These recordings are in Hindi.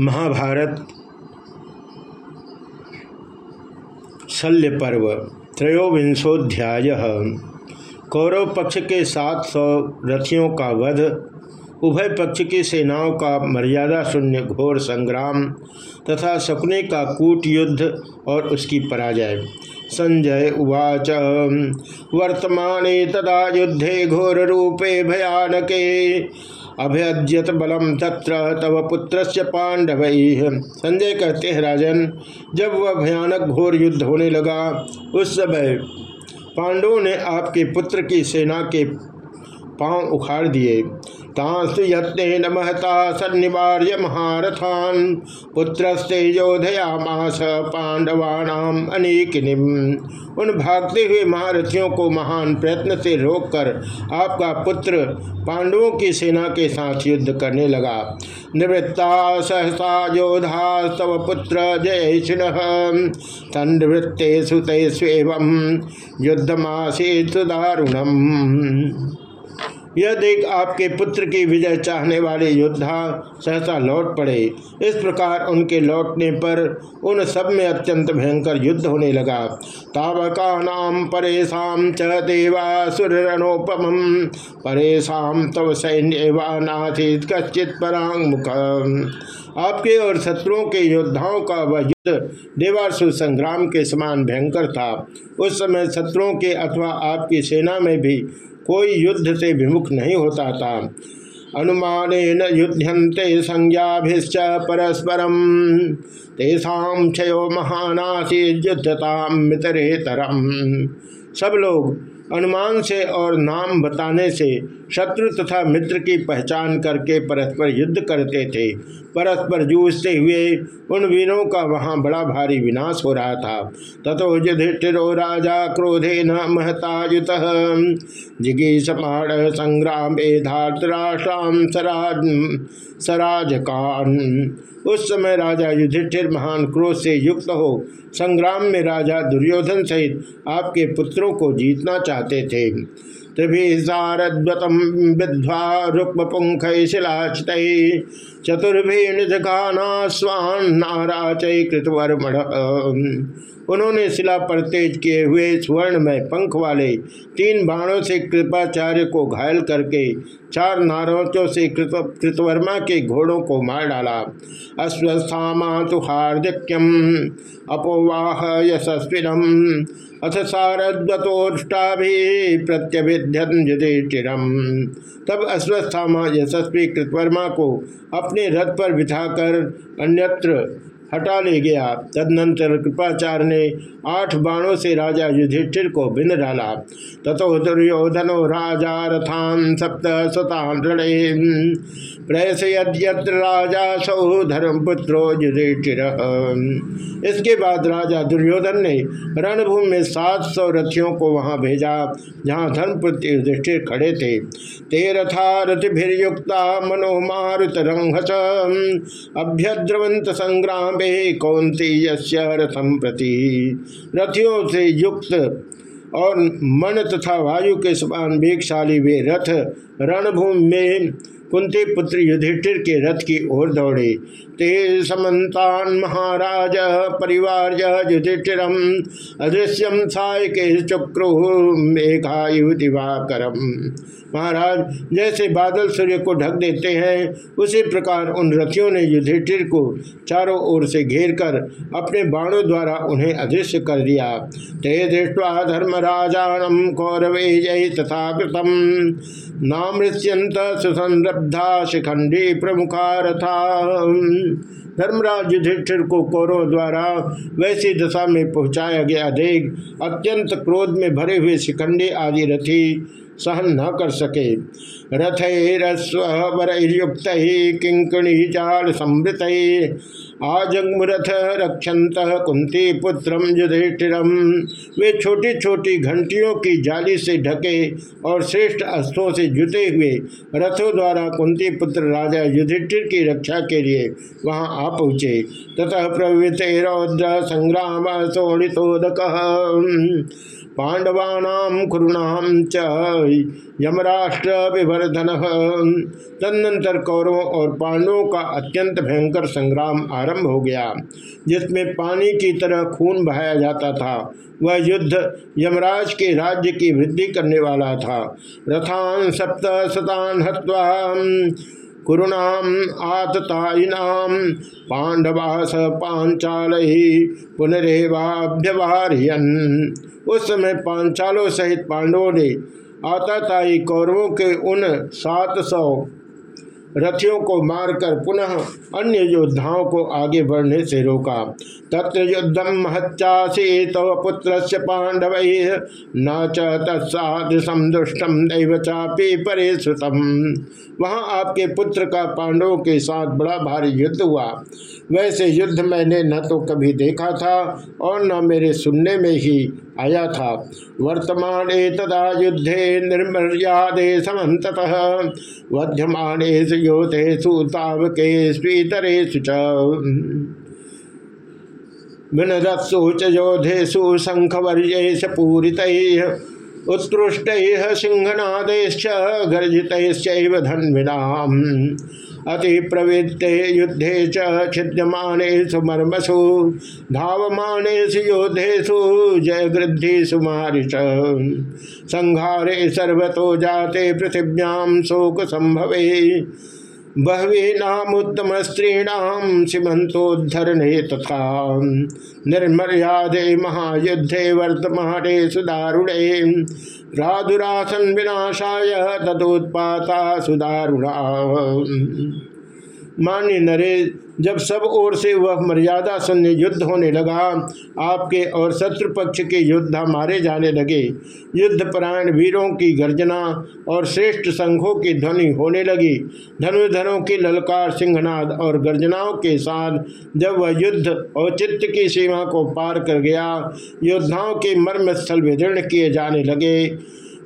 महाभारत शल्य पर्व, त्रयोविंशोध्याय। कौरव पक्ष के सात सौ रथियों का वध, उभय पक्ष की सेनाओं का मर्यादा शून्य घोर संग्राम तथा सपने का कूट युद्ध और उसकी पराजय। संजय उवाच, वर्तमाने तदा युद्धे घोर रूपे भयानके अभ्यज्यत बलम तत्र तव पुत्र पांडव। संजय कहते हैं, राजन, जब वह भयानक घोर युद्ध होने लगा, उस समय पांडवों ने आपके पुत्र की सेना के पाँव उखाड़ दिए। तास्तु यत्न महता सन्निवार्य महारथान। पुत्रस्ते योधयामास पांडवानाम अनेकिनिम। उन भागते हुए महारथियों को महान प्रयत्न से रोककर आपका पुत्र पांडवों की सेना के साथ युद्ध करने लगा। निवृत्ता सहसा योधा तव पुत्र जय तन्वृत्ते सुते स्वेव युद्धमासी सुदारुणम। यह देख आपके पुत्र की विजय चाहने वाले योद्धा सहसा लौट पड़े। इस प्रकार उनके लौटने पर उन सब में अत्यंत भयंकर युद्ध होने लगा। तावका नाम परेशान च देवासुरणोपम परेशान तव सैन्य नाथित कश्चित परांग मुख आपके और शत्रुओं के योद्धाओं का वह युद्ध देवासुर संग्राम के समान भयंकर था। उस समय शत्रुओं के अथवा आपकी सेना में भी कोई युद्ध से विमुख नहीं होता था। अनुमान युद्धंते संज्ञाभिश्च परस्परम। तेषा क्षयो महानासी युद्धता मितरेतरम। सब लोग अनुमान से और नाम बताने से शत्रु तथा मित्र की पहचान करके परस्पर युद्ध करते थे। परस्पर जूझते हुए उन वीरों का वहाँ बड़ा भारी विनाश हो रहा था। तथो युधिष्ठिरो, राजा क्रोधे न महतायुत। जिगी समाण संग्राम धातराष्ट्राम सराज, सराजकान। उस समय राजा युधिष्ठिर महान क्रोध से युक्त हो संग्राम में राजा दुर्योधन सहित आपके पुत्रों को जीतना चाहते थे। त्रिभिसारद्वतम विद्वा रुक्म पुंख शिलाचित चतुर्भि निजघाना स्वान कृतवर्मण। उन्होंने शिला पर तेज किए हुए स्वर्ण में पंख वाले तीन बाणों से कृपाचार्य को घायल करके चार नारोचों से कृत कृतवर्मा के घोड़ों को मार डाला। अश्वस्थामा तो हार्दिक्यम अपोवाह यशस्विनम। अथ सारद्वतोष्टा भी प्रत्यभिध्यन तब अश्वस्थामा यशस्वी कृतवर्मा को अपने रथ पर बिठाकर अन्यत्र हटा ले गया। तदनंतर कृपाचार्य ने आठ बाणों से राजा युधिष्ठिर को बिंद डाला। तथो दुर्योधनो राजा रथान सप्त सतान प्रयसयद्यत्र राजा सौ धर्मपुत्रो युधिष्ठिर। इसके बाद राजा दुर्योधन ने रणभूमि में सात सौ रथियों को वहाँ भेजा, जहाँ धर्मपुत्र युधिष्ठिर खड़े थे। ते रथा रथिभिर्युक्ता मनोमारुत रंघस अभ्यद्रवंत संग्राम कौंती रथम प्रति। रथियों से युक्त और मन तथा वायु के समान वेगशाली वे रथ रणभूमि में कुंती पुत्र युधिष्ठिर के रथ की ओर दौड़े। ते समन्तान महाराज परिवार युधिष्ठिरम, अदृश्यम साय के चक्रो मेघायु दिवाकरम। महाराज, जैसे बादल सूर्य को ढक देते हैं, उसी प्रकार उन रथियों ने युधिष्ठिर को चारों ओर से घेर कर अपने बाणों द्वारा उन्हें अदृश्य कर दिया। ते दृष्टवा धर्मराजानम कौरवे जय तथा नामृत्यंत सुसंरब्धा शिखंडी प्रमुखा रथा धर्मराज युधिष्ठिर को कौरव द्वारा वैसी दशा में पहुँचाया गया देख अत्यंत क्रोध में भरे हुए शिखंडी आदि रथी। सहन न कर सके। रथरस्वरयुक्त किंकणी चाल समृत आजंगरथ रक्षंत कुंती पुत्रम युधिष्ठिरम वे छोटी छोटी घंटियों की जाली से ढके और श्रेष्ठ अस्त्रों से जुटे हुए रथों द्वारा कुंती पुत्र राजा युधिष्ठिर की रक्षा के लिए वहाँ आ पहुँचे। ततः प्रवृत रौद्र संग्राम शोणितोदक पांडवानाम कुरुणाम च यमराष्ट्र विवर्धन तदनंतर कौरवों और पांडवों का अत्यंत भयंकर संग्राम आरंभ हो गया, जिसमें पानी की तरह खून बहाया जाता था। वह युद्ध यमराज के राज्य की वृद्धि करने वाला था। रथान सप्त शतान हत्वा कुरुणाम पांडवा सह पांचाल ही पुनरेवाभ्यवहार्य उस समय पांचालों सहित पांडवों ने आताताई कौरवों के उन सात सौ रथियों को मारकर पुनः अन्य योद्धाओं को आगे बढ़ने से रोका। तत्र युद्धम महच्चासी तव पुत्र से पांडव न चत्सादृशम दुष्टम दैव चापी परे श्रुतम वहाँ आपके पुत्र का पांडवों के साथ बड़ा भारी युद्ध हुआ। वैसे युद्ध मैंने न तो कभी देखा था और न मेरे सुनने में ही आया था। वर्तमान तदा युद्धे निर्मर्यादे समत वध्यमानेषु योधेषु तावकेष्वीतरेषु च। विनदत्सु च योधेषु शंखवर्येश पूरित। उत्कृष्ट सिंहनादेश्च गर्जित धन्विना अति प्रवृत्ते युद्धे छिद्यमानेषु मर्मसु धावमानेषु योद्धेषु जय गृद्धिषु मारिष संहारे सर्वतो जाते पृथिव्यां शोक संभवे बहवे नामुत्तम स्त्रीणाम सीमंतोद्धरणे तथा। निर्मर्यादे महायुद्धे वर्तमाने सुदारुणे। राधुरासन विनाशाय तदोत्पाता सुदारुणा। मान्य नरेश जब सब ओर से वह मर्यादा शून्य युद्ध होने लगा, आपके और शत्रु पक्ष के योद्धा मारे जाने लगे। युद्ध परायण वीरों की गर्जना और श्रेष्ठ संघों की ध्वनि होने लगी। धनुधरों की ललकार सिंहनाद और गर्जनाओं के साथ जब वह युद्ध औचित्य की सीमा को पार कर गया, योद्धाओं के मर्म स्थल विदीर्ण किए जाने लगे।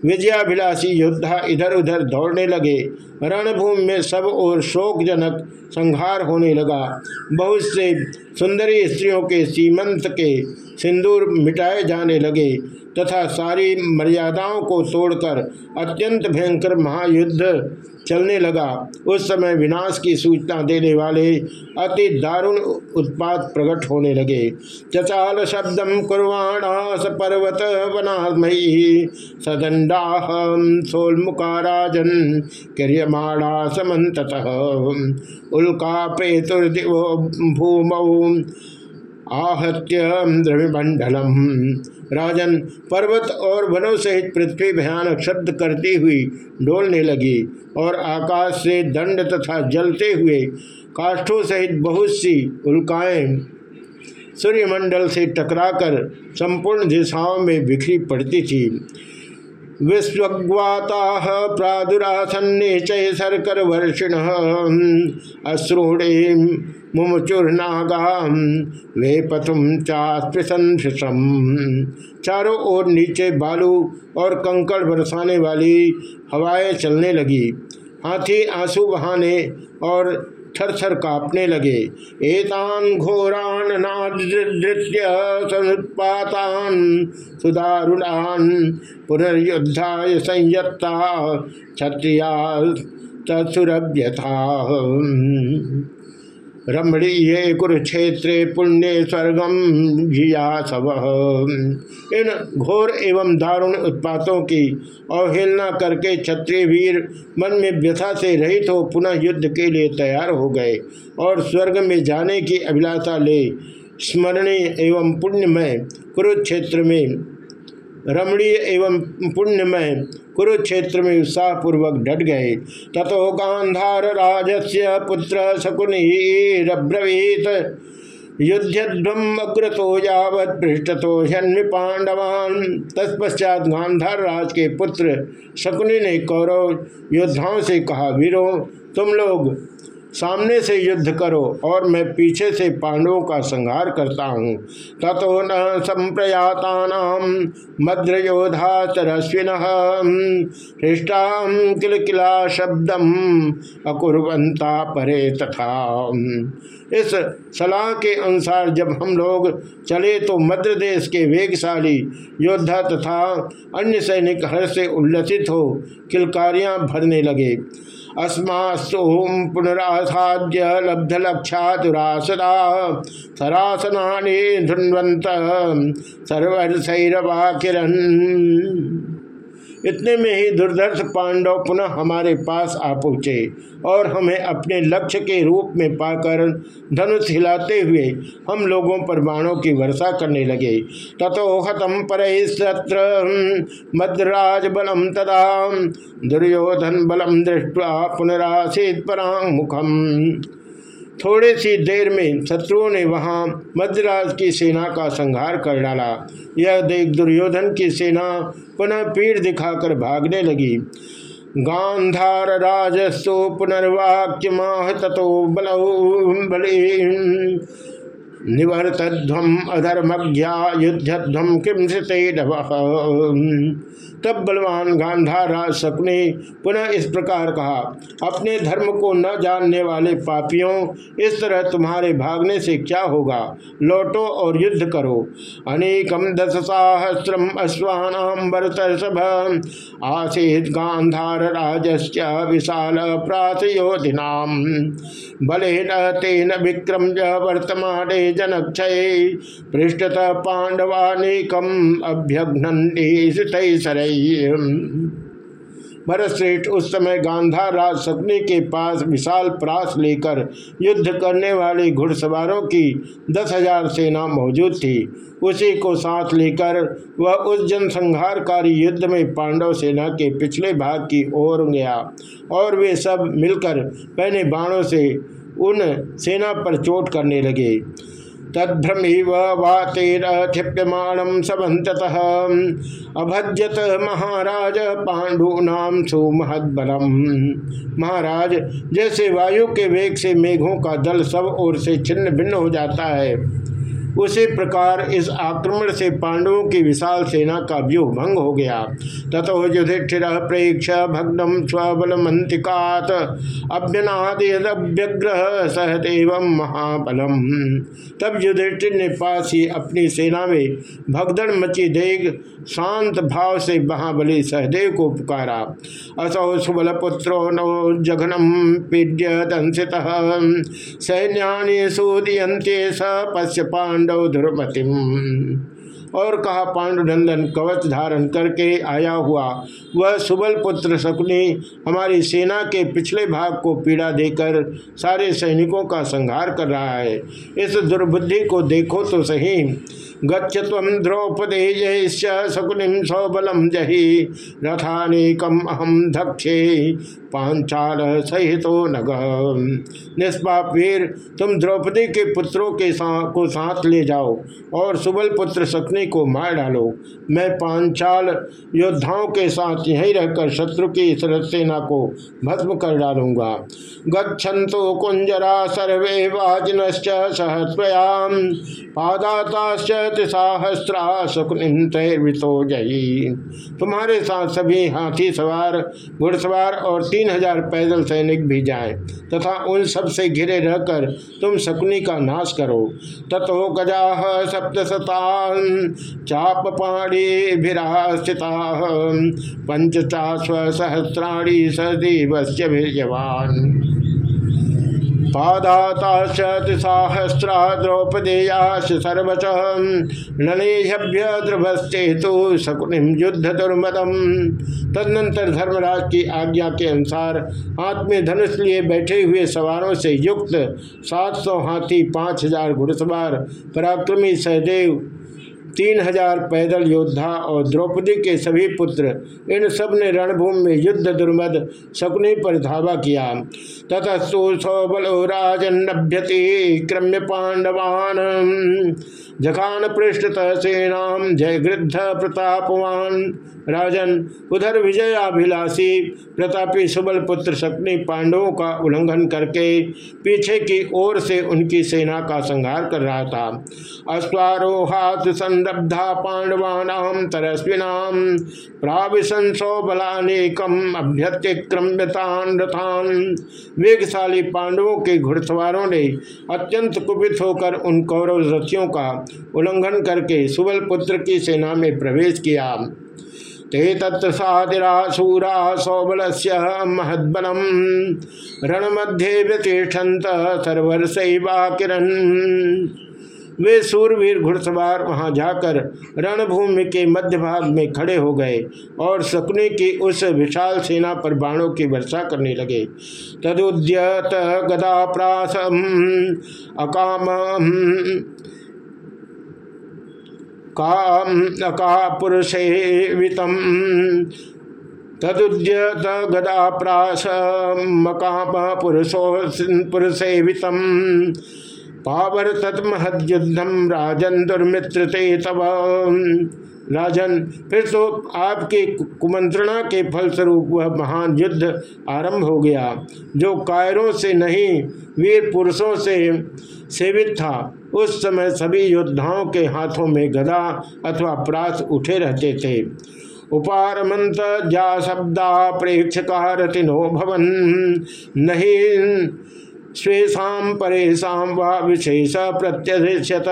विजयाभिलाषी योद्धा इधर उधर दौड़ने लगे। रणभूमि में सब और शोकजनक संहार होने लगा। बहुत से सुंदरी स्त्रियों के सीमंत के सिंदूर मिटाए जाने लगे तथा सारी मर्यादाओं को तोड़कर अत्यंत भयंकर महायुद्ध चलने लगा। उस समय विनाश की सूचना देने वाले अति दारुण उत्पाद प्रकट होने लगे। चचाल शब्दम कुर्वाणास पर्वत वनामयी सदंडा सोलमुका राजन क्रियमाणा समत उल्का पेतुर्दिव भूमौ। आहत्य द्रविमंडलम राजन पर्वत और वनों सहित पृथ्वी भयानक शब्द करती हुई डोलने लगी और आकाश से दंड तथा जलते हुए काष्ठों सहित बहुत सी उल्काएँ सूर्यमंडल से टकराकर संपूर्ण दिशाओं में बिखरी पड़ती थी। विश्वग्वाता प्रादुरासन्ने चय सरकर वर्षिण अश्रूणे पथुम चास्पृशम चारों ओर नीचे बालू और कंकड़ बरसाने वाली हवाएँ चलने लगी। हाथी आँसू बहाने और थर थर कांपने लगे। एतान घोरान नादृत्य सनुत्पातान सुदारुणान पुनर्युद्धाय संयत्ता क्षत्रिया तत्सुरभ्यथा रमणीय कुरुक्षेत्रे पुण्य स्वर्गम जिया सब इन घोर एवं दारुण उत्पातों की अवहेलना करके क्षत्रिय वीर मन में व्यथा से रहित हो पुनः युद्ध के लिए तैयार हो गए और स्वर्ग में जाने की अभिलाषा ले स्मरणीय एवं पुण्यमय कुरुक्षेत्र में रमणीय एवं पुण्यमय कुरुक्षेत्र में उत्साह पूर्वक डट गए। तथो गांधार राजस्य पुत्र शकुनीरब्रवीत युद्धध्वम अग्रतो यावत पृष्ठतो हन्य पांडवान। तत्पश्चात गांधार राज के पुत्र शकुनि ने कौरव योद्धाओं से कहा, वीरो, तुम लोग सामने से युद्ध करो और मैं पीछे से पांडवों का संहार करता हूँ। तथो न संप्रयाता मद्रयोधा तरस्विन हृष्टा किल किला शब्दम अकुर्वंता परे तथा। इस सलाह के अनुसार जब हम लोग चले तो मध्य देश के वेगशाली योद्धा तथा अन्य सैनिक हर से उल्लसित हो किलकारियाँ भरने लगे। अस्मास्तोम पुनरासाद्य लब्ध लक्षा दुरासदा सरासना धुन्वंत सर्वैरवा किरण इतने में ही दुर्धर्ष पांडव पुनः हमारे पास आ पहुँचे और हमें अपने लक्ष्य के रूप में पाकर धनुष हिलाते हुए हम लोगों पर बाणों की वर्षा करने लगे। तथो हतम पर मद्राज बलम तदा दुर्योधन बलम दृष्टि पुनरासित परांग मुखम थोड़े सी देर में शत्रुओं ने वहाँ मद्राज की सेना का संहार कर डाला। यह देख दुर्योधन की सेना पुनः पीड़ दिखाकर भागने लगी। गांधार राजस्व पुनर्वाक्य माह तथो बल निवर्तध्वम अधर्मज्ञा युद्धध्वम किम से तब बलवान गांधार शक पुनः इस प्रकार कहा, अपने धर्म को न जानने वाले पापियों, इस तरह तुम्हारे भागने से क्या होगा? लौटो और युद्ध करो। अनेकम दस सहस्रम अश्वानाम वर्तर्षभ। आसीत गांधार राजस्य विशाल प्रात योधिनाम बले तेन विक्रम वर्तमान जनक्षय पृष्ठतः पांडवानेकम अभ्यघ्न भरतश्रेष्ठ उस समय गांधार राज सपने के पास विशाल प्रास लेकर युद्ध करने वाले घुड़सवारों की दस हज़ार सेना मौजूद थी। उसी को साथ लेकर वह उस जनसंहारकारी युद्ध में पांडव सेना के पिछले भाग की ओर गया और वे सब मिलकर पहने बाणों से उन सेना पर चोट करने लगे। तद्भ्रमीव वातेरक्षिप्यमाणम सबंत अभज्यत महाराज पांडूनाम सुमहदबलम। महाराज, जैसे वायु के वेग से मेघों का दल सब ओर से छिन्न भिन्न हो जाता है उसी प्रकार इस आक्रमण से पांडवों की विशाल सेना का व्यूह भंग हो गया। तथो युधिष्ठिर प्रेक्ष भग्नम स्वबल मंत्रिकात अभ्यनाद्यग्रह सहदेव महाबलम। तब युधिष्ठिर ने पास ही अपनी सेना में भगदड़ मची देख शांत भाव से महाबली सहदेव को पुकारा। असौ सुबल पुत्रो नो जघनम पीड्य दंसित सैन्यानि सूदयंते स पश्य पांडव ध्रुपतिम और कहा पांडुनंदन कवच धारण करके आया हुआ। वह सुबल पुत्र शकुनी हमारी सेना के पिछले भाग को पीड़ा देकर सारे सैनिकों का संहार कर रहा है। इस दुर्बुद्धि को देखो तो सही। गच्छ तम द्रौपदे शकुनिम सौबलम जही रथानेकम अहम धक्षे पांचाल सहितो नग। निष्पाप वीर तुम द्रौपदी के पुत्रों के साथ को साथ ले जाओ और सुबल पुत्र शकुनी को मार डालो। मैं पांचाल योद्धाओं के साथ यहीं रहकर शत्रु की इस सेना को भस्म कर डालूँगा। गच्छन्तो कुंजरा सर्वे वाजिनश्च सहस्वयाम पादाताश्च तिसाहस्रा शकुनितो जयी। तुम्हारे साथ सभी हाथी सवार, घुड़सवार और तीन हज़ार पैदल सैनिक भी जाए, तथा उन सबसे घिरे रहकर तुम शकुनी का नाश करो। तथो गजा सप्तशता चाप पाणी स्थिता पंचचास्व सहस्राणी सदीवस्य जवान पादाताशतिसाहस्रा द्रौपदेयाश सर्वच नलेभ्य द्रभस्तेतु शकुनिम युद्ध दुर्मदम तदनंतर धर्मराज की आज्ञा के अनुसार हाथ में धनुष लिए बैठे हुए सवारों से युक्त सात सौ हाथी, पाँच हज़ार घुड़सवार, पराक्रमी सहदेव तीन हज़ार पैदल योद्धा और द्रौपदी के सभी पुत्र, इन सबने रणभूमि में युद्ध दुर्मद शकुनी पर धावा किया। ततस्तु सौबलो राजन्नभ्यति क्रम्य पांडवान। जखान पृष्ठत सेनाम जय गृद्ध प्रतापवान। राजन, उधर विजयाभिलाषी, प्रतापी सुबल पुत्र शक्नि पांडवों का उल्लंघन करके पीछे की ओर से उनकी सेना का संहार कर रहा था। अश्वारोहात संरब्धा पांडवानाम तरस्विनाम प्राविशंसो बलानेकम अभ्यतिक्रम्यतान रथान वेगशाली पांडवों के घुड़सवारों ने अत्यंत कुपित होकर उन कौरव रथियों का उल्लंघन करके सुबल पुत्र की सेना में प्रवेश किया। ते तत्र साधिरासूरा सौबल से महद्बलम। रण मध्य व्यतिष्ठन्त सर्वर्षैवाकिरन वे सूरवीर घुड़सवार वहाँ जाकर रणभूमि के मध्य भाग में खड़े हो गए और शकुनी की उस विशाल सेना पर बाणों की वर्षा करने लगे। तदुद्यत गदा प्रास अकाम का पुरुषेवितम तदुद्यत गदा प्रास मकाम पुरुषो पुरुषेवितम। पावर तत्महद्युद्धम राजन दुर्मित्र ते तब राजन, फिर तो आपके कुमंत्रणा के फलस्वरूप वह महान युद्ध आरंभ हो गया, जो कायरों से नहीं, वीर पुरुषों से सेवित था। उस समय सभी योद्धाओं के हाथों में गदा अथवा प्रास उठे रहते थे। उपारमंत जा शब्दा प्रेक्षका रतिनो भवन, नहीं स्वेशा परेशा व विशेष प्रत्यधिशत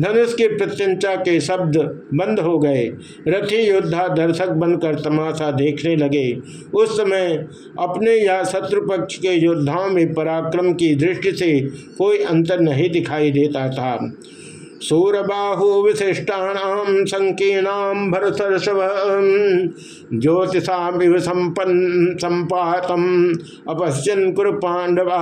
धनुष की प्रत्यंचा के शब्द बंद हो गए। रथी योद्धा दर्शक बनकर तमाशा देखने लगे। उस समय अपने या शत्रु पक्ष के योद्धाओं में पराक्रम की दृष्टि से कोई अंतर नहीं दिखाई देता था। सूरबाहु विशिष्टाण संकीर्णाम भरतर्षभ। ज्योतिषा संपन्न संपातम अपश्यन कुर पांडवा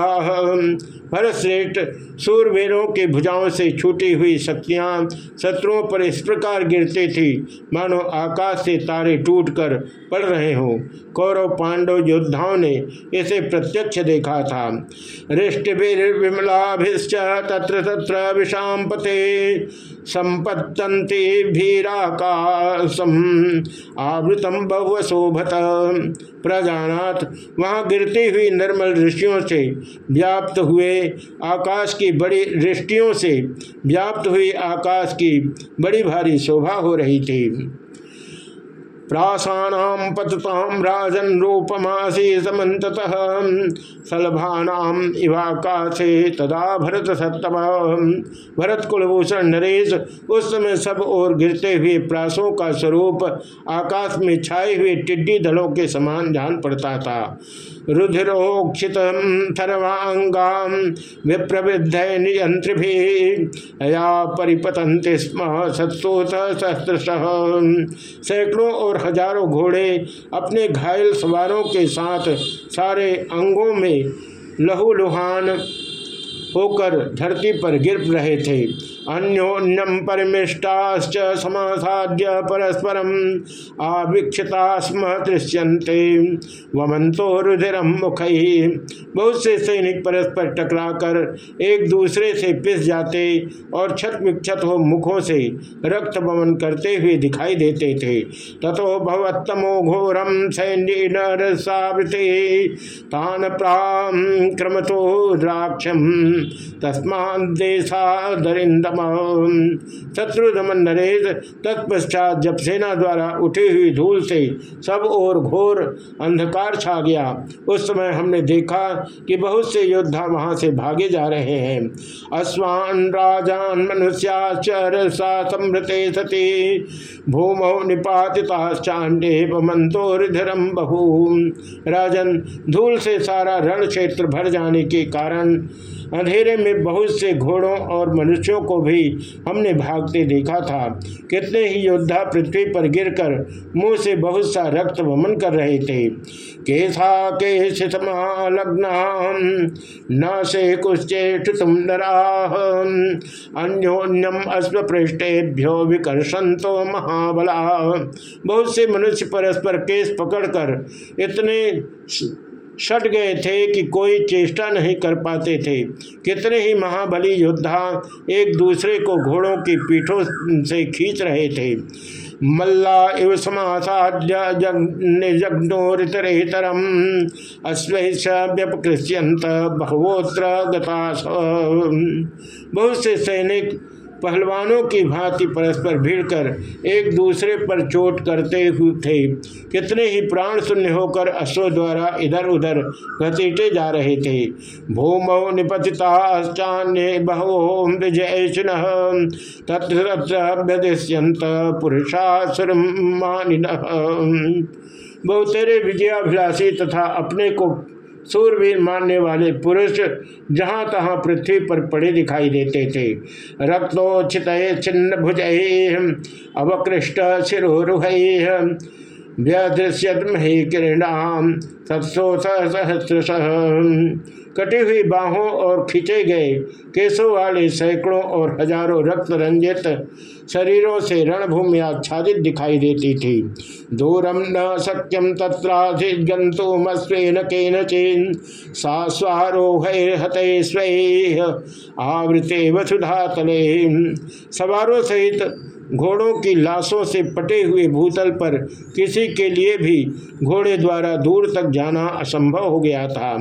भरतश्रेष्ठ सूरवीरों के भुजाओं से छूटी हुई शक्तियाँ शत्रुओं पर इस प्रकार गिरती थी। मानो आकाश से तारे टूटकर पड़ रहे हो। कौरव पांडव योद्धाओं ने इसे प्रत्यक्ष देखा था। विमलाभिश्च तत्र तत्र विषाम पते संपत्ति भीराकाशम। आवृतम बहु शोभत प्रजानाथ, वहाँ गिरती हुई निर्मल ऋषियों से व्याप्त हुए आकाश की बड़ी दृष्टियों से व्याप्त हुई आकाश की बड़ी भारी शोभा हो रही थी। प्रासानाम पतताम राजन रूपमासी समन्तत सलभानाम इवाकाशे तदा भरत सत्तम भरत कुलभूषण नरेश, उस समय सब ओर गिरते हुए प्रासों का स्वरूप आकाश में छाए हुए टिड्डी दलों के समान जान पड़ता था। रुधिरोक्षित थर्वांगा विप्रविद्ध नियंत्रिया परिपतंति स्म सत्सोत सहस्रश। सैकड़ों और हज़ारों घोड़े अपने घायल सवारों के साथ सारे अंगों में लहूलुहान होकर धरती पर गिर रहे थे। अन्योन्यम परमिष्टाश्च समासाद्य परस्परम आवीक्षिता स्म दृश्यंते वमंतो रुधिरम मुख बहुत से सैनिक परस्पर टकराकर एक दूसरे से पिस जाते और छत विक्षत हो मुखों से रक्त बमन करते हुए दिखाई देते थे। तथो भवत्तमो घोरम सैन्य नरसावृते तान प्राम क्रमतो द्राक्षम तस्मा देशा दरिंदम शत्रु दमन नरेश तत्पश्चात जब सेना द्वारा उठी हुई धूल से सब और घोर अंधकार छा गया। उस समय हमने देखा कि बहुत से योद्धा वहाँ से भागे जा रहे हैं। अश्वान राजान मनुष्याचर सा समृते सती। भूमौ निपातिताश्चांडे मंतोरिधरम बहु। राजन, धूल से सारा रण क्षेत्र भर जाने के कारण अंधेरे में बहुत से घोड़ों और मनुष्यों को भी हमने भागते देखा था। कितने ही योद्धा पृथ्वी पर गिरकर मुँह से बहुत सा रक्त वमन कर रहे थे। केसा के लग्न न से कुश्चेष्ट तुम नराह अन्योन्यम अश्वपृष्ठेभ्यो महाबला बहुत से मनुष्य परस्पर केस पकड़कर इतने सट गए थे कि कोई चेष्टा नहीं कर पाते थे। कितने ही महाबली योद्धा एक दूसरे को घोड़ों की पीठों से खींच रहे थे। मल्ला इव समासाद्य जग्नोरितरेतरम अश्वपकृष्यंत बहुवोत्र गता बहुत से सैनिक पहलवानों की भांति परस्पर भिड़कर एक दूसरे पर चोट करते हुए थे। कितने ही प्राण शून्य होकर अश्व द्वारा इधर उधर घसीटे जा रहे थे। भूमौ निपतिताश्चान्य बहो विजय तत्र पुरुषासुर बहु तेरे विजयाभिलाषी तथा अपने को सूरवीर मानने वाले पुरुष जहाँ तहाँ पृथ्वी पर पड़े दिखाई देते थे। रक्तोचित छिन्न भुज अवकृष्ट शिरोरुह व्यदृश्यत मही किरणाम सत्सो सहस्र कटी हुई बाहों और खींचे गए केसों वाले सैकड़ों और हज़ारों रक्त रंजित शरीरों से रणभूमि आच्छादित दिखाई देती थी। दूरम न सक्यम तत्राधिगंतुमस्वेन केन चेन सा हते स्वे। आवृते वसुधा तले सवारों सहित घोड़ों की लाशों से पटे हुए भूतल पर किसी के लिए भी घोड़े द्वारा दूर तक जाना असंभव हो गया था।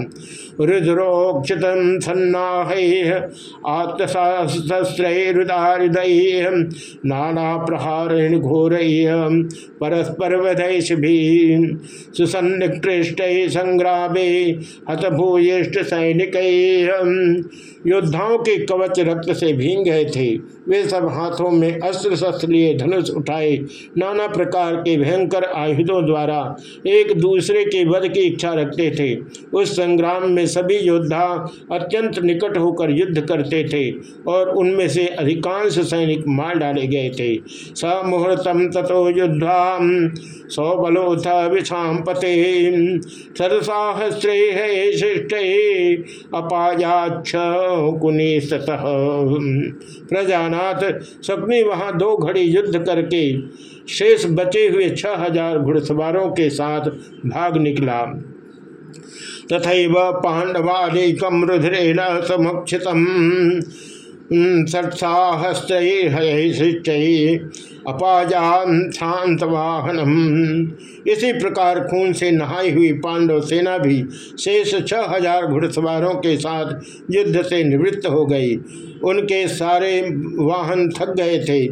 रुद्रोक्षित सन्नाह आत्मशास्त्रुदाहृदय नाना प्रहारेण घोर परस्पर वधैश भी सुसन्निकृष्ट संग्रामे हतभूयिष्ट सैनिक। योद्धाओं के कवच रक्त से भींग गए थे। वे सब हाथों में अस्त्र शस्त्र लिए धनुष उठाए। नाना प्रकार के भयंकर आयुधों द्वारा एक दूसरे के वध की इच्छा रखते थे। उस संग्राम में सभी योद्धा अत्यंत निकट होकर युद्ध करते थे और उनमें से अधिकांश सैनिक मार डाले गए थे। स मुहूर्तम तथो युद्धा सौबलोथ विषाम पते सदसाहस्रे है शिष्ट अपायाक्ष कुनिस्तः प्रजानाथ सपनी वहाँ दो घड़ी युद्ध करके शेष बचे हुए छह हज़ार घुड़सवारों के साथ भाग निकला। तथा पांडवादिकम रुधिर समुक्षित शांत वाहनम इसी प्रकार खून से नहाई हुई पांडव सेना भी शेष छह हज़ार घुड़सवारों के साथ युद्ध से निवृत्त हो गई। उनके सारे वाहन थक गए थे।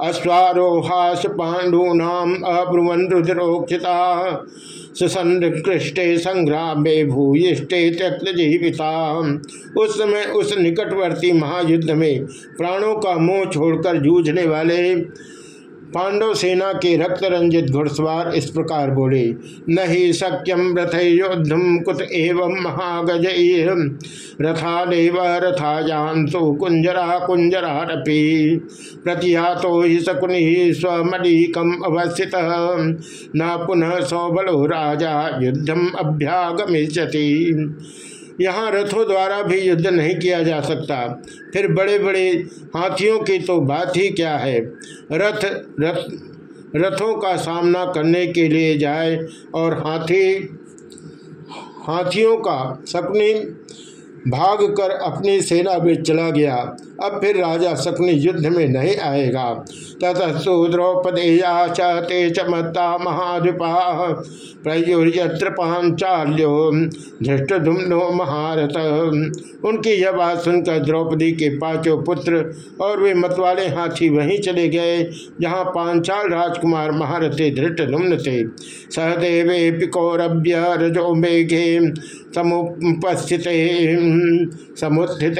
अश्वारोहास पांडूनाम अब्रुवन रुद्रोक्षिता सुसंकृष्टे संग्राम भूयिष्टे त्यक्त जीविता। उस समय उस निकटवर्ती महायुद्ध में प्राणों का मोह छोड़कर जूझने वाले पांडव सेना के रक्त रंजित घुड़सवार इस प्रकार बोले, नहीं सक्यम रथ योद्धम कुत एवं महागज रथा देव, रथा तो कुंजरा कुंजरा रपी। प्रतिया तो ही शकुनि स्वमलिकम अवस्थित। न पुनः सौबलो राजा युद्धम अभ्यागमिष्यति। यहाँ रथों द्वारा भी युद्ध नहीं किया जा सकता। फिर बड़े बड़े हाथियों की तो बात ही क्या है? रथ रथ, रथों का सामना करने के लिए जाए और हाथी, हाथियों का सपनी भाग कर अपनी सेना में चला गया। अब फिर राजा शकुनि युद्ध में नहीं आएगा। ततस्तु द्रौपदेया चते चमत्ता महाधिपा प्रयुर्यत्र पांचाल्यो धृष्टधुम्नो महारथ। उनकी यह बात सुनकर द्रौपदी के पाँचों पुत्र और वे मतवाले हाथी वहीं चले गए, जहाँ पांचाल राजकुमार महारथी धृष्टधुम्न थे। सहदेवे पिकौरभ्य रजो मेघे समुपस्थित। समुत्थित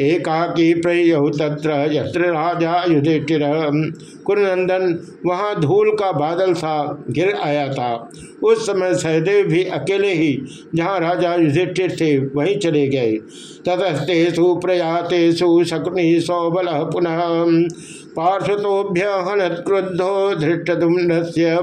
एकाकी प्रयु तत्र यत्र राजा युधिष्ठिर। कुरनंदन, वहाँ धूल का बादल सा घिर आया था। उस समय सहदेव भी अकेले ही, जहाँ राजा युधिष्ठिर थे, वहीं चले गए। ततस्तेषु प्रयातेषु शकुनि सौबल पुनः पार्श्वतोभ्य हनत क्रुद्धो धृष्टुम्न से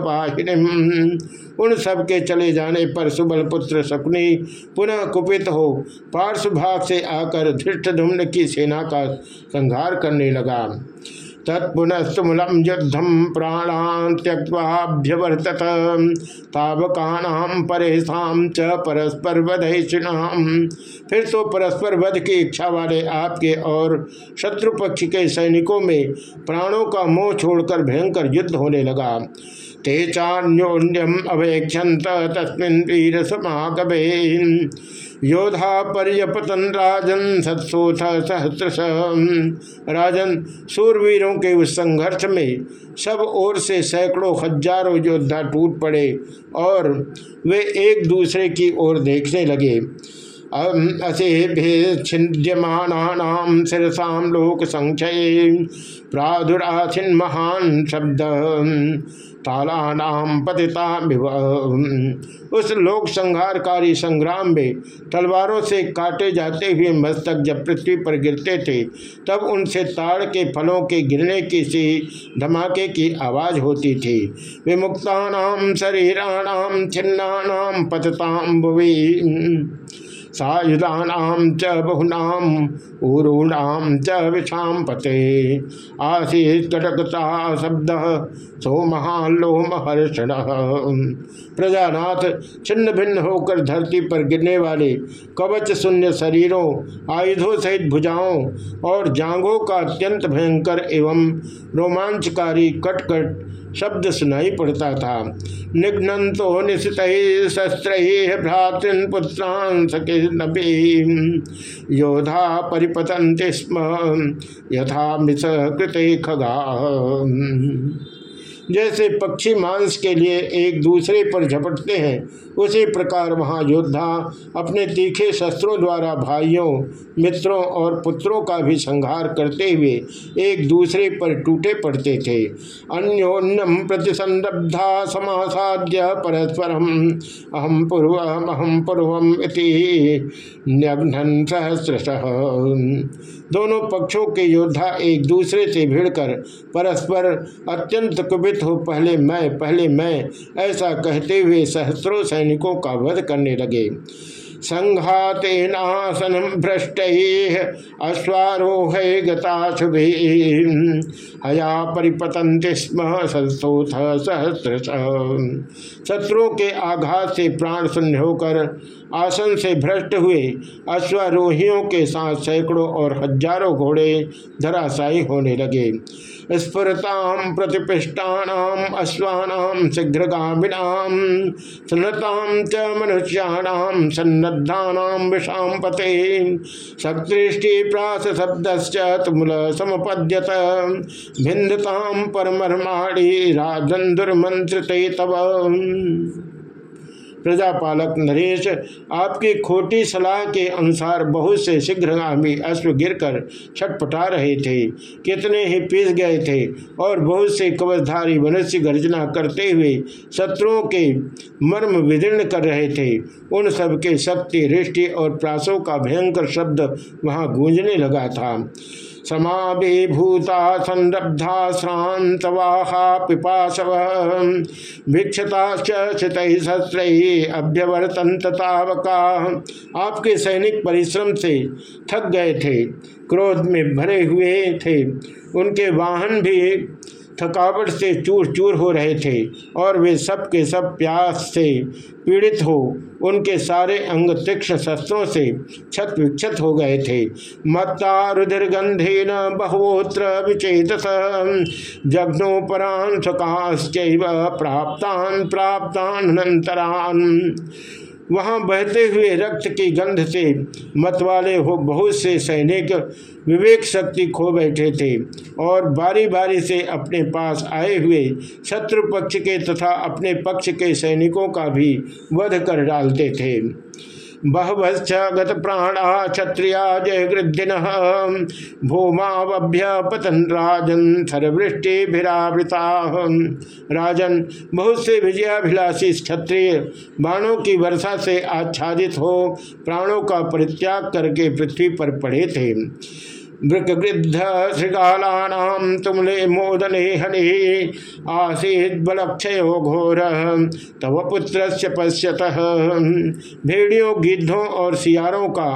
उन सब के चले जाने पर सुबल पुत्र शकुनी पुनः कुपित हो पार्श्व भाग से आकर धृष्टधुम्न की सेना का संहार करने लगा। तत्पुनस्तुमूलम युद्धम प्राणान त्यक्वाभ्यवर्तत तावकानाम परेशान च परस्पर वधिनाम फिर तो परस्पर वध की इच्छा वाले आपके और शत्रु पक्ष के सैनिकों में प्राणों का मोह छोड़कर भयंकर युद्ध होने लगा। ते चान्योन्यम अवेक्षत तस्मिन वीर योधा पर्यपतन राजन सत्सोथ सहस्रश। राजन सूरवीरों के उस संघर्ष में सब ओर से सैकड़ों हज़ारों योद्धा टूट पड़े और वे एक दूसरे की ओर देखने लगे। असेभिछिद्यमानाम शिरसाम लोक संचय प्रादुरासिन महान शब्द तालानाम पतिता उस लोक संहारकारी संग्राम में तलवारों से काटे जाते हुए मस्तक जब पृथ्वी पर गिरते थे, तब उनसे ताड़ के फलों के गिरने की सी धमाके की आवाज़ होती थी। विमुक्ता शरीराणाम छिन्नानाम पतताम सायुधानाम च बहुनाम ऊरूणाम च विषाम पते आशीष कटकता शब्द सो महालोम हर्षण प्रजानाथ छिन्न भिन्न होकर धरती पर गिरने वाले कवच शून्य शरीरों, आयुधों सहित भुजाओं और जांघों का अत्यंत भयंकर एवं रोमांचकारी कटकट शब्द सुनाई पड़ता था। निघ्नतो निशित शस्त्र भ्रातृन पुत्रान सके योधा परिपतंति स्म। यथा मिस कृत खगा। जैसे पक्षी मांस के लिए एक दूसरे पर झपटते हैं, उसी प्रकार वहाँ योद्धा अपने तीखे शस्त्रों द्वारा भाइयों, मित्रों और पुत्रों का भी संहार करते हुए एक दूसरे पर टूटे पड़ते थे। अन्योन्यम प्रतिसंरब्धा समासाद्य परस्परम अहम पूर्व अहम पूर्व पूर्वम सहस्र दोनों पक्षों के योद्धा एक दूसरे से भिड़कर परस्पर अत्यंत कुपित हो, पहले मैं पहले मैं, ऐसा कहते हुए सहस्रों सैनिकों का वध करने लगे। संघातेनासन भ्रष्ट अश्वारोह गताशुभि। हया परिपतंति स्म संस्तोथ सहस्र शत्रुओं के आघात से प्राण शून्य होकर आसन से भ्रष्ट हुए। अश्वारोहियों के साथ सैकड़ों और हज़ारों घोड़े धराशायी होने लगे। स्फुरताम प्रतिपिष्टानाम अश्वानाम शीघ्रगामिनाम सन्नताम च मनुष्याणाम सन्नद्धानाम विषाम पते। सकृष्टि प्रास शब्द तुमुल समपद्यत। भिन्नताम परमर्माणी राजन दुर्मंत्रित तब प्रजापालक नरेश, आपकी खोटी सलाह के अनुसार बहुत से शीघ्रगामी अश्व गिरकर छटपटा रहे थे। कितने ही पीस गए थे और बहुत से कवचधारी मनुष्य गर्जना करते हुए शत्रुओं के मर्म विदीर्ण कर रहे थे। उन सब के शक्ति रिष्टि और प्रासों का भयंकर शब्द वहाँ गूंजने लगा था। समाभिभूता संरब्धा श्रांतवाहा पिपाशव। भिक्षताश्चित शस्त्र अभ्यवर्तन तावका। आपके सैनिक परिश्रम से थक गए थे, क्रोध में भरे हुए थे। उनके वाहन भी थकावट से चूर चूर हो रहे थे और वे सब के सब प्यास से पीड़ित हो, उनके सारे अंग तीक्ष्ण शस्त्रों से छत विक्षत हो गए थे। मत्ता रुधिर्गंधे न बहुत्र विचेत जग्नोपरान प्राप्तान प्राप्तान अनंतरान वहाँ बहते हुए रक्त की गंध से मतवाले हो बहुत से सैनिक विवेक शक्ति खो बैठे थे और बारी बारी से अपने पास आए हुए शत्रु पक्ष के तथा अपने पक्ष के सैनिकों का भी वध कर डालते थे। बहवश्च गत प्राणा क्षत्रिया जय गृद्धिन भूमावभ्य पतन राजन सर्वृष्टिभिरावृता राजन, बहुत से विजयाभिलाषी क्षत्रिय बाणों की वर्षा से आच्छादित हो प्राणों का परित्याग करके पृथ्वी पर पड़े थे। वृकगृद्ध श्रृगालानाम तुमले मोदने हनि आसीत बलक्षयो घोर। तव पुत्र पश्यत। भेड़ियों, गिद्धों और सियारों का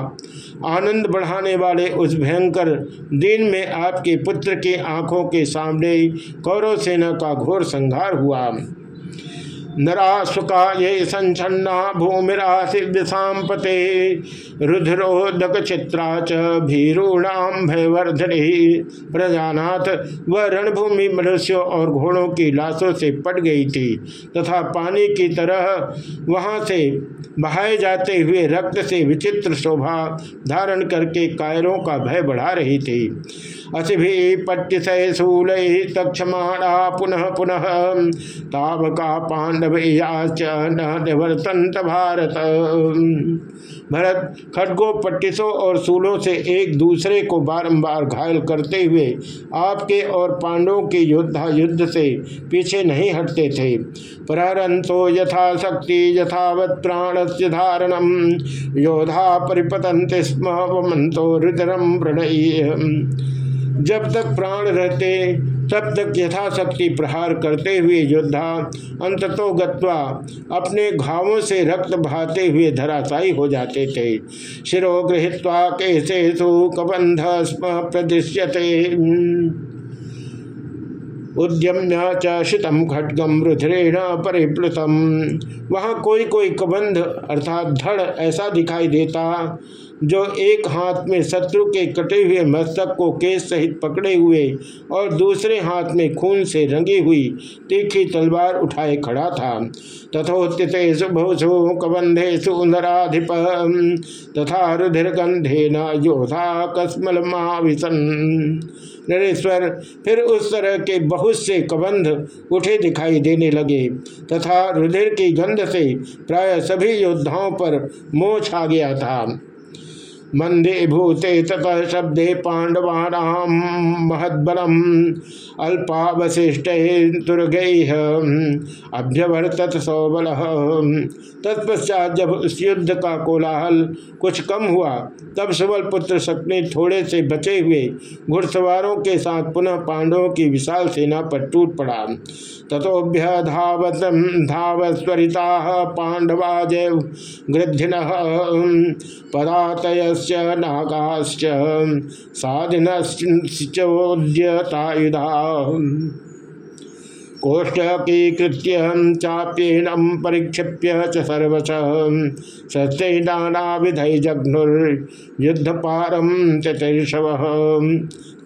आनंद बढ़ाने वाले उस भयंकर दिन में आपके पुत्र की आँखों के सामने कौरव सेना का घोर संहार हुआ। नरासुका ये संचन्ना भूमिराशिषाम पते रुद्रोदक चित्रा च भीरूणाम भयवर्धनि। प्रजानाथ वह रणभूमि मनुष्यों और घोड़ों की लाशों से पट गई थी तथा पानी की तरह वहाँ से बहाए जाते हुए रक्त से विचित्र शोभा धारण करके कायरों का भय बढ़ा रही थी। असिभि पट्टिशय शूल तक्षमाणा पुनः पुनः। तावका पांडव न भारत भरत खड्गो पट्टिसों और सूलों से एक दूसरे को बारंबार घायल करते हुए आपके और पांडवों के योद्धा युद्ध से पीछे नहीं हटते थे। प्रहरंतो यथा शक्ति यथावत प्राण से धारणम योधा परिपतंत स्म वमंतो प्रणय। जब तक प्राण रहते तब तक यथाशक्ति प्रहार करते हुए योद्धा अंततो गत्वा अपने घावों से रक्त बहाते हुए धराशायी हो जाते थे। शिरो गृहत्वा कैसे कबंध स्म प्रदृश्यते। उद्यम्य चितम खड्गम रुद्रेण परिप्लुतम वहाँ कोई कोई कबंध अर्थात धड़ ऐसा दिखाई देता जो एक हाथ में शत्रु के कटे हुए मस्तक को केस सहित पकड़े हुए और दूसरे हाथ में खून से रंगी हुई तीखी तलवार उठाए खड़ा था। तथोत्थितेषु बहुषु कबंधेषु नराधिप तथा रुधिर गंधे न योधा कस्मल नरेश्वर फिर उस तरह के बहुत से कबंध उठे दिखाई देने लगे, तथा रुधिर की गंध से प्राय सभी योद्धाओं पर मोह छा गया था। मंदे भूते ततः शब्दे पांडवानाम महदबलम अल्पावशिष्ट तुर्गैह अभ्यवर्तत सौबल। तत्पश्चात जब उस युद्ध का कोलाहल कुछ कम हुआ, तब सबल पुत्र शक्ति थोड़े से बचे हुए घुड़सवारों के साथ पुनः पांडवों की विशाल सेना पर टूट पड़ा। तथोभ्य धावत धावस्वरिता पांडवा जय गृधिन पदातय नागाश्च साधिनश्चोद्यतायुधा कोष्ठकीकृत्य चाप्येनम परिक्षिप्य च सर्वश शस्त्रे नानाविधय जघ्नुर्युद्ध पारम चतुर्षव।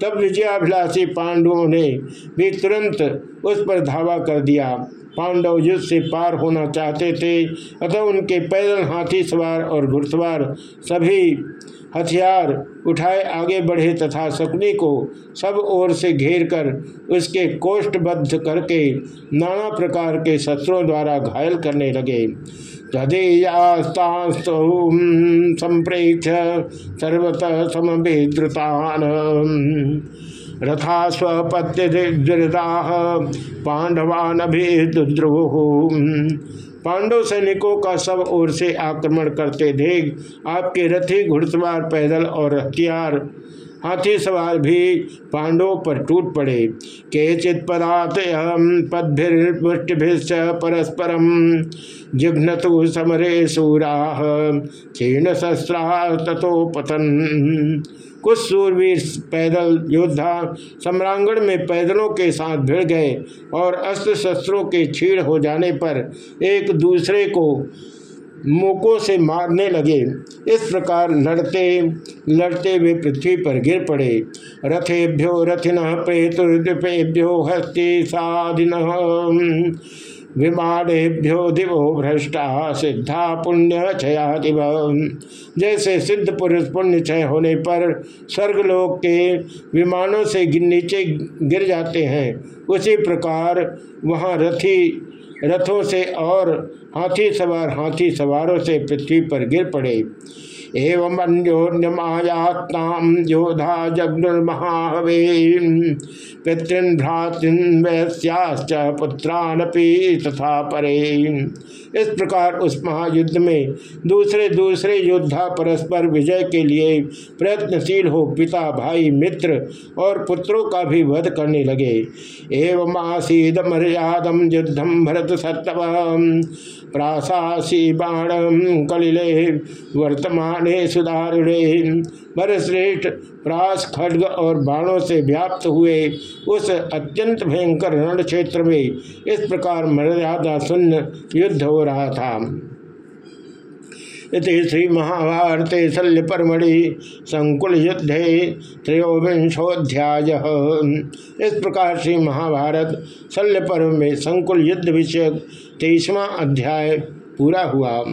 तब विजयाभिलाषी पांडवों ने भी तुरंत उस पर धावा कर दिया। पांडव युद्ध से पार होना चाहते थे, अतः उनके पैदल हाथी सवार और घुड़सवार सभी हथियार उठाए आगे बढ़े तथा शकुनी को सब ओर से घेर कर उसके कोष्ठबद्ध करके नाना प्रकार के शस्त्रों द्वारा घायल करने लगे। संप्रेक्ष सर्वतः समभिद्रुतान। रथा स्वपत्य पांडवान भी दुद्रोह पांडव सैनिकों का सब ओर से आक्रमण करते देख आपके रथी घुड़सवार, पैदल और हथियार हाथी सवार भी पांडवों पर टूट पड़े। के केचित पदात पदभिर्मुष्टिभिश्च परस्परम जिघ्नतु समरे सूरा क्षीण शस्त्रा तथो पतन। कुछ सूरवीर पैदल योद्धा सम्रांगण में पैदलों के साथ भिड़ गए और अस्त्र शस्त्रों के छीड़ हो जाने पर एक दूसरे को मोकों से मारने लगे। इस प्रकार लड़ते लड़ते वे पृथ्वी पर गिर पड़े। रथेभ्यो रथिन प्रेतुर्दीपेभ्यो हस्ती साधिन। विमानेभ्यो दिवो भ्रष्टा, सिद्धा पुण्य क्षया दिव। जैसे सिद्ध पुरुष पुण्य क्षय होने पर स्वर्गलोक के विमानों से नीचे गिर जाते हैं, उसी प्रकार वहाँ रथी रथों से और हाथी सवार, हाथी सवारों से पृथ्वी पर गिर पड़े। एवं अन्योन्यमायात्ताम योधा जगुर्महावे पितृन, भ्रातृन, वैश्याश्च पुत्रानपि तथा परे। इस प्रकार उस महायुद्ध में दूसरे दूसरे योद्धा परस्पर विजय के लिए प्रयत्नशील हो पिता, भाई, मित्र और पुत्रों का भी वध करने लगे। एवं आसीद मर्यादम युद्धम भरत सत्तव प्राशासी बाणम कलिले, वर्तमाने सुधारुणे। भरश्रेष्ठ प्रास खड्ग और बाणों से व्याप्त हुए उस अत्यंत भयंकर रण क्षेत्र में इस प्रकार मर्यादा शून्य युद्ध हो रहा था। इति श्री महाभारते शल्य परमढ़ि संकुल युद्धे त्रयोविंशोध्याय इस प्रकार श्री महाभारत शल्य पर्व में संकुल युद्ध विषयक तेईसवा अध्याय पूरा हुआ।